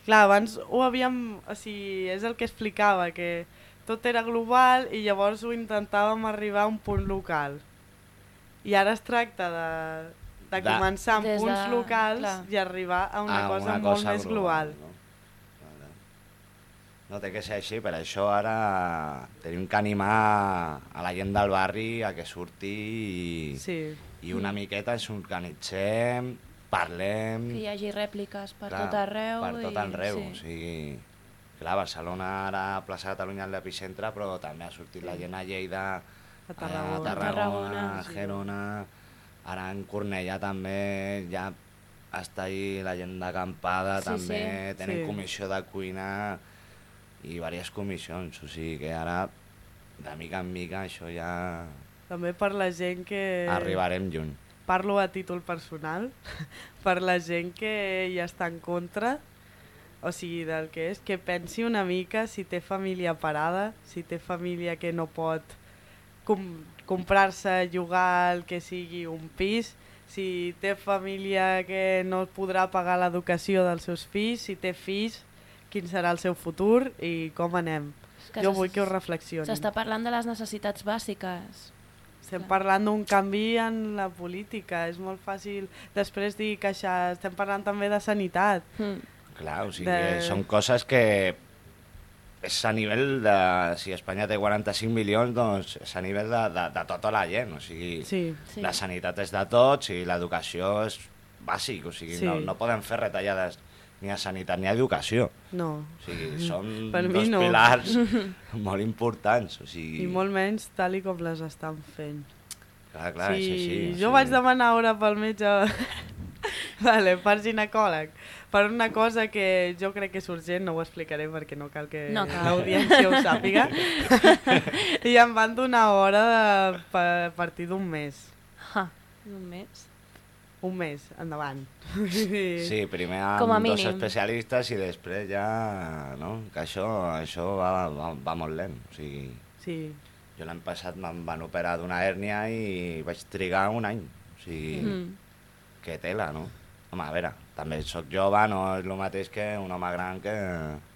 Clar, abans ho havíem... O sigui, és el que explicava, que tot era global i llavors ho intentàvem arribar a un punt local. I ara es tracta de, de, De- començar amb Des punts de- locals clar. i arribar a una Ah, cosa molt més global. No? Vale. no té que ser així, per això ara tenim que animar a la gent del barri a que surti i, Sí. i una miqueta ens organitzem, parlem... Que hi hagi rèpliques per Clar, tot arreu. Per tot i, arreu, sí. o sigui... Clar, Barcelona ara, plaça Catalunya és l'epicentre, però també ha sortit la gent a Lleida, A Tarragona. a Tarragona, Tarragona, a sí. Gerona, ara en Cornellà també ja està ahí la gent d'acampada, Sí, també sí. tenen Sí. comissió de cuina i diverses comissions, o sigui que ara, de mica en mica, això ja També per la gent que... arribarem lluny. Parlo a títol personal, per la gent que hi està en contra, o sigui, del que és, que pensi una mica si té família parada, si té família que no pot com comprar-se, llogar el que sigui un pis, si té família que no podrà pagar l'educació dels seus fills, si té fills, quin serà el seu futur i com anem. Que jo vull que ho reflexionin. S'està parlant de les necessitats bàsiques. Estem parlant d'un canvi en la política, és molt fàcil després dir que això, estem parlant també de sanitat. Mm. Clar, o sigui, De- que són coses que és a nivell de... Si Espanya té 45 milions, doncs és a nivell de, de, de tota la gent, o sigui, Sí, Sí. la sanitat és de tots i l'educació és bàsic, o sigui, Sí. no, no podem fer retallades ni a sanitat ni a educació. no. O sigui, són Per dos no. pilars molt importants, o sigui... I molt menys tal i com les estan fent. Clar, clar, sí, és així. jo sigui, vaig demanar hora pel metge vale, per ginecòleg per una cosa que jo crec que és urgent, no ho explicaré perquè no cal que No l'audiència ho sàpiga i em van donar hora de, pa- a partir d'un mes Ha, només. un mes, endavant Sí, primer amb Com a dos especialistes i després ja... No? Que això, això va, va, va molt lent. O sigui, sí. jo l'any passat me'n van operar d'una hèrnia i vaig trigar un any. O sigui, Mm. que tela, no? Home, a veure, també sóc jove, no és el mateix que un home gran que...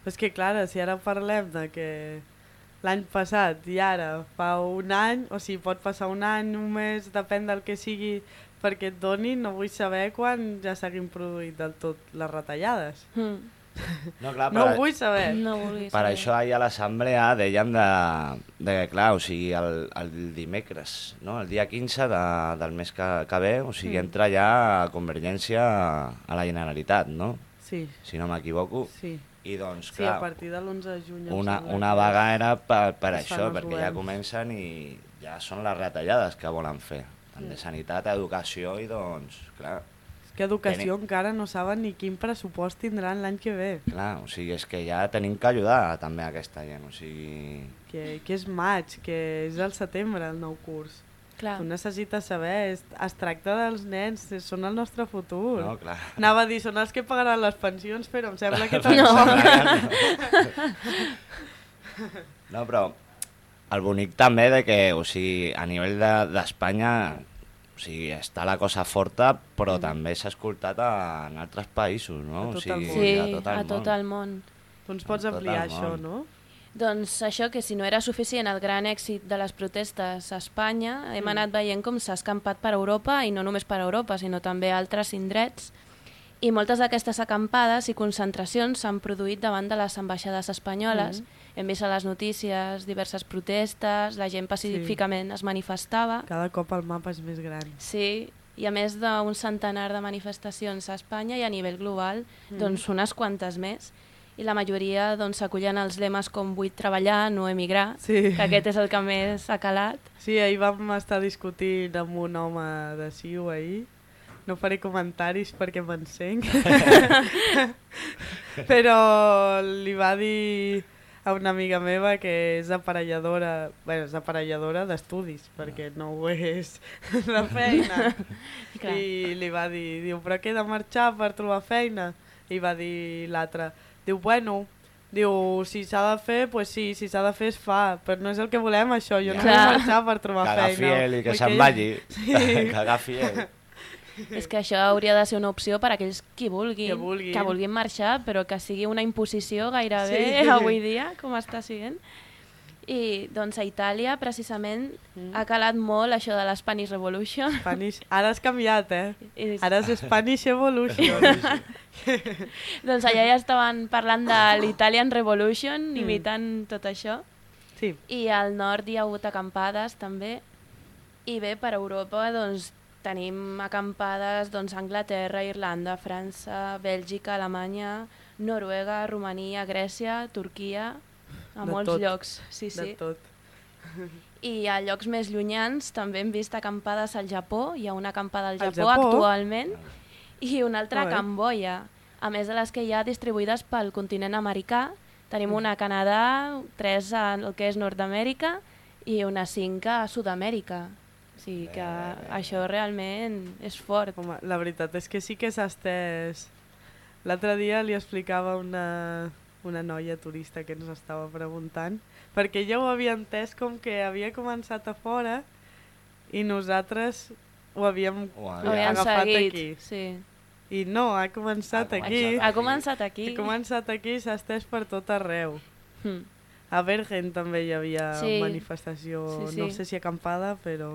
Però és que, clar, si ara parlem de que l'any passat i ara fa un any, o sigui, pot passar un any, un mes, depèn del que sigui perquè et doni, no vull saber quan ja s'hagin produït del tot les retallades. Mm. No, clar, No per, ho vull saber. No per saber. això ahir a l'assemblea dèiem de, de que, clar, o sigui, el, el dimecres, no? el dia 15 de, del mes que, que ve, o sigui, Mm. entra ja Convergència a la Generalitat, no? Sí, Si no m'equivoco. sí. I doncs, Sí, a clar, partir de l'11 de juny. una, una vaga era per, per això, perquè ja governs. comencen i ja són les retallades que volen fer, tant de sanitat, educació i doncs, clar, que educació encara no saben ni quin pressupost tindran l'any que ve. clar, o sigui, és que ja tenim que ajudar també a aquesta gent, o sigui, Que, que és maig, que és el setembre el nou curs. Clar. Tu necessites saber, es, es tracta dels nens, són el nostre futur. no, clar. Anava a dir, són els que pagaran les pensions, però em sembla que No. tampoc. No, però el bonic també de que, o sigui, a nivell de- d'Espanya, o sigui, està la cosa forta, però Mm. també s'ha escoltat en altres països, no? A o tot sigui, el món. Sí, a tot el a tot món. el món. Tu ens pots Tot el ampliar això, món. no? Doncs això, que si no era suficient el gran èxit de les protestes a Espanya, hem Mm. anat veient com s'ha escampat per Europa, i no només per Europa, sinó també a altres indrets, i moltes d'aquestes acampades i concentracions s'han produït davant de les ambaixades espanyoles. Mm. Hem vist a les notícies diverses protestes, la gent pacíficament es manifestava. Cada cop el mapa és més gran. Sí, i a més d'un centenar de manifestacions a Espanya i a nivell global, doncs unes quantes més. I la majoria doncs, s'acullen als lemes com vull treballar, no emigrar, Sí. que aquest és el que més ha calat. Sí, ahir vam estar discutint amb un home de CiU ahir no faré comentaris perquè m'encenc. Però li va dir a una amiga meva que és aparelladora, bueno, és aparelladora d'estudis, perquè no ho és de feina. Clar. I li va dir, diu, però que he de marxar per trobar feina? I va dir l'altre, diu, bueno, diu, si s'ha de fer, pues sí, si s'ha de fer es fa, però no és el que volem això, jo no Clar. vull marxar per trobar Que agafi feina. ell i que se'n vagi. Sí. Que agafi ell. És que això hauria de ser una opció per a aquells qui vulguin, Que vulguin. que vulguin marxar, però que sigui una imposició gairebé Sí. avui dia, com està sent. I doncs a Itàlia, precisament, Mm. ha calat molt això de l'Spanish Revolution. Spanish. Ara has canviat, eh? I, Ara és Spanish Evolution. doncs allà ja estaven parlant de l'Italian Revolution, Mm. imitant tot això. Sí. I al nord hi ha hagut acampades també. I bé, per Europa doncs, tenim acampades doncs, a Anglaterra, Irlanda, França, Bèlgica, Alemanya, Noruega, Romania, Grècia, Turquia, a De molts tot. llocs. Sí, De sí. tot. I a llocs més llunyans també hem vist acampades al Japó, hi ha una acampada al Japó, Japó? actualment, i una altra a. Camboya. A més de les que hi ha distribuïdes pel continent americà, tenim una a Canadà, tres al que és Nord-Amèrica i una cinc a Sud-amèrica. Sigui que això realment és fort. Home, la veritat és que sí que s'ha estès... L'altre dia li explicava una, una noia turista que ens estava preguntant, perquè jo ho havia entès com que havia començat a fora i nosaltres ho havíem Ho havien agafat seguit, aquí. sí. I no, ha començat Ha aquí. començat Ha començat aquí. Ha començat aquí i s'ha estès per tot arreu. Hm. A Bergen també hi havia Sí. manifestació, Sí, sí. no sé si acampada, però...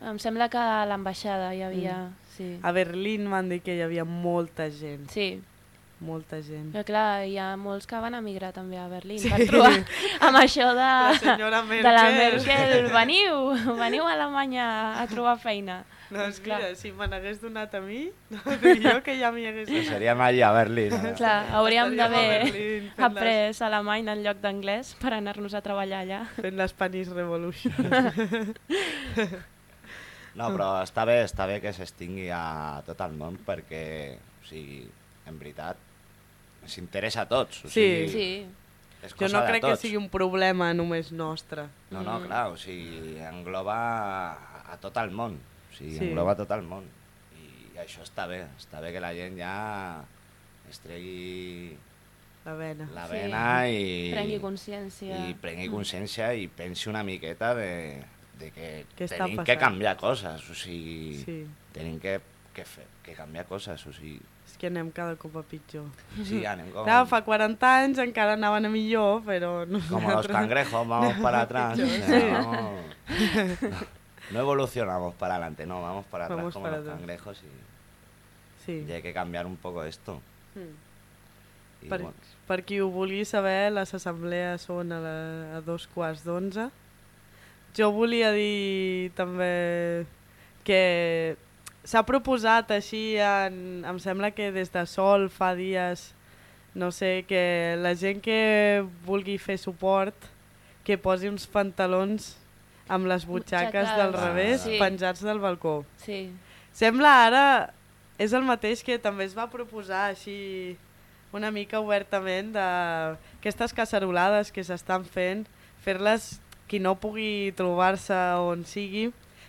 Em sembla que a l'ambaixada hi havia... Sí. A Berlín van dir que hi havia molta gent, sí. molta gent. Però clar, hi ha molts que van emigrar també a Berlín Sí. per trobar amb això de, La senyora de la Merkel. Veniu, veniu a Alemanya a trobar feina. No, és clar. mira, si me n'hagués donat a mi, no jo que ja m'hi hagués donat. seríem allà a Berlín. eh? Clar, hauríem d'haver après alemany en lloc d'anglès per anar-nos a treballar allà. Fent l'Spanish Revolution. No, però està bé, està bé que s'estingui a tot el món perquè, o sigui, en veritat, s'interessa a tots. O Sí. sigui, Sí, és jo cosa no de crec que sigui un problema només nostre. No, no, clar, o sigui, engloba a, a tot el món. O sigui, Sí. engloba tot el món. I això està bé, està bé que la gent ja es tregui La vena. la Sí. vena i... prengui consciència. i prengui consciència i pensi una miqueta de, de que Què està tenim que passant? canviar coses, o sigui, Sí, tenim que, que, fer, que canviar coses, o sigui, és que anem cada cop a pitjor. sí, anem com, Clar, fa 40 anys encara anaven a millor, però como los nosaltres... cangrejos, vamos para atrás, o pitjor, sea, sí. vamos- no, no evolucionamos para adelante, no, vamos para atrás Vamos como para los atrás. cangrejos y, Sí. y hay que cambiar un poco esto. Mm. Per, bueno, per qui ho vulgui saber, les assemblees són a, la, a dos quarts d'onze. Jo volia dir també que s'ha proposat així, en, em sembla que des de Sol fa dies, no sé, que la gent que vulgui fer suport, que posi uns pantalons amb les butxaques del Butxaques, revés sí. penjats del balcó. Sí, Sembla ara... És el mateix que també es va proposar així una mica obertament de aquestes cacerolades que s'estan fent, fer-les, qui no pugui trobar-se on sigui,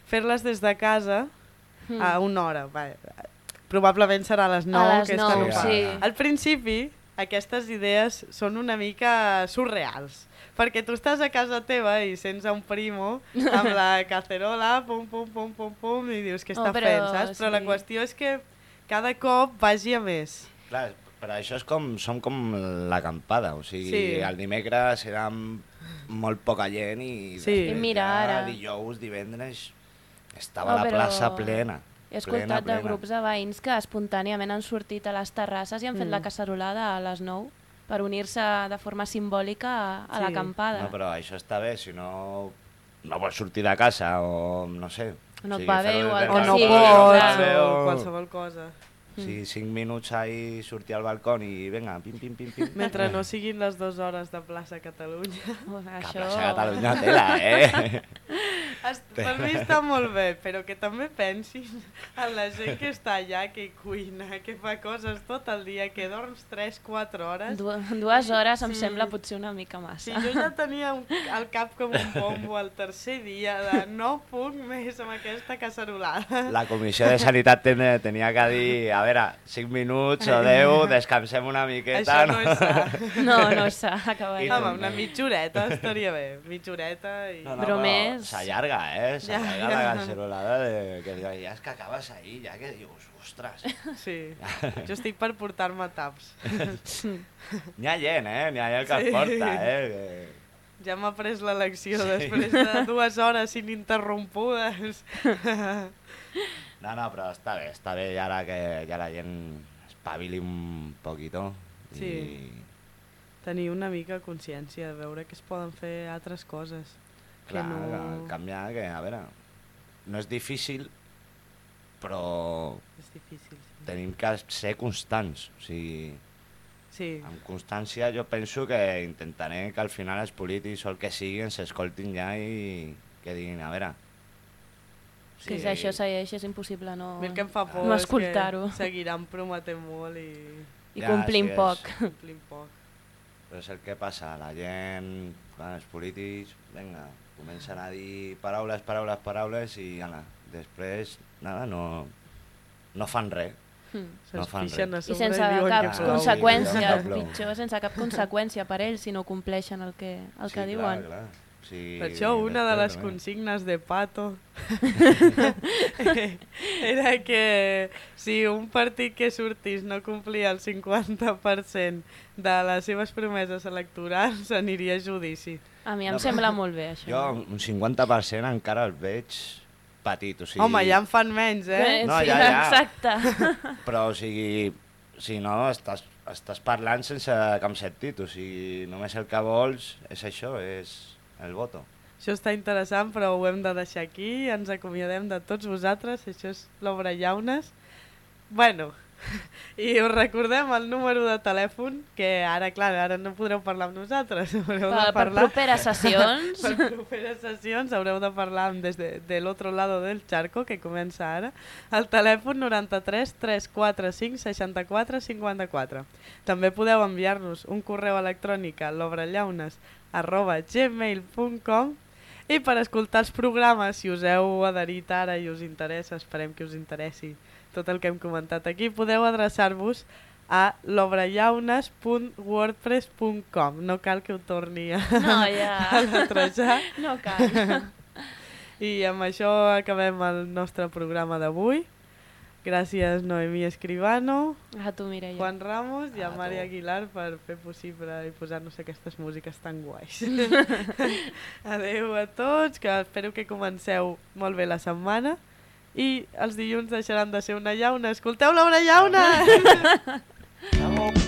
fer-les des de casa Mm. a una hora. Va, probablement serà a les 9. a les que és 9, quan ho fa. sí. Al principi, aquestes idees són una mica surreals, perquè tu estàs a casa teva i sents a un primo amb la cacerola, pum, pum, pum, pum, pum, i dius què Oh, està però fent, saps? Però la sí. qüestió és que cada cop vagi a més. clar, però això és com, som com l'acampada, o sigui, Sí. el dimecres era molt poca gent i, Sí. I mira ja ara. dijous, divendres, estava Oh, la però plaça plena. He escoltat plena, de plena. grups de veïns que espontàniament han sortit a les terrasses i han fet Mm. la cacerolada a les 9 per unir-se de forma simbòlica a, a Sí. l'acampada. No, però això està bé, si no, no vols sortir de casa o no sé. No et sigui, va bé o el de O no sí, pots, clar. o qualsevol cosa. Sí, cinc minuts ahí, sortir al balcó i vinga, pim, pim, pim, pim. Mentre no siguin les dues hores de plaça Catalunya. Oh, Que Això... plaça Catalunya tela, eh? Es- Per mi està molt bé, però que també pensin en la gent que està allà, que cuina, que fa coses tot el dia, que dorms 3-4 hores. Du dues hores em Sí. sembla potser una mica Sí, massa. jo ja tenia un, el cap com un bombo el tercer dia de no puc més amb aquesta cacerolada. La comissió de sanitat ten, tenia que dir, a veure, 5 minuts o 10, descansem una miqueta. Això no és sa. No, no s'ha acabat. I- Home, una mitja horeta estaria bé. Mitja horeta i... No, no, Però més- S'allarga, eh? S'allarga Ja, la ja. cacerolada de... que ja és que acabes ahir, ja que dius, ostres. Sí, jo estic per portar-me taps. N'hi ha gent, eh? N'hi ha gent que Sí. es porta, eh? Ja m'ha pres l'elecció Sí. després de dues hores ininterrompudes. No, no, però està bé, està bé ara que ja la gent espavili un poquito. Sí. I... Tenir una mica consciència de veure que es poden fer altres coses. Clar, que no... canviar, que a veure, no és difícil, però És difícil. Sí. tenim que ser constants. O sigui, sí. amb constància jo penso que intentaré que al final els polítics o el que siguin s'escoltin ja i que diguin, a veure... Que si això segueix és impossible no, que em fa por no escoltar-ho. seguiran prometent molt i... I Ja, complint sí, poc. Complint poc. Però és el que passa, la gent, clar, els polítics, vinga, comencen a dir paraules, paraules, paraules i ala, després, nada, no, no fan res. Mm. No fan a I sense cap que plou. conseqüència, que pitjor, sense cap conseqüència per ells si no compleixen el que, el que diuen. Clar, clar. Sí, Per això una de les consignes de Pato era que si un partit que sortís no complia el 50% de les seves promeses electorals aniria a judici. A mi em No, sembla molt bé, això. Jo un 50% encara el veig petit, o sigui... Home, ja en fan menys, eh? Eh, No, sí, ja, ja. exacte. Però, o sigui, si no, estàs, estàs parlant sense cap sentit, o sigui, només el que vols és això, és el voto. Això està interessant, però ho hem de deixar aquí. Ens acomiadem de tots vosaltres. Això és l'Obra Llaunes. Bueno, i us recordem el número de telèfon, que ara, clar, ara no podreu parlar amb nosaltres. Haureu Per, de per parlar... properes sessions, Per properes sessions haureu de parlar amb des de, de l'altre lado del charco, que comença ara, al telèfon 93 345 64 54. També podeu enviar-nos un correu electrònic a l'obrellaunes arroba gmail.com i per escoltar els programes, si us heu adherit ara i us interessa, esperem que us interessi tot el que hem comentat aquí, podeu adreçar-vos a lobrellaunes.wordpress.com No cal que ho torni a, No, ja. a letrejar. no cal. I amb això acabem el nostre programa d'avui. Gràcies Noemí Escribano, A tu, Mireia. Juan Ramos i a A. Maria Aguilar per fer possible i posar-nos aquestes músiques tan guais. Adeu a tots, que espero que comenceu molt bé la setmana i els dilluns deixaran de ser una llauna. Escolteu l'obra llauna! Bravo!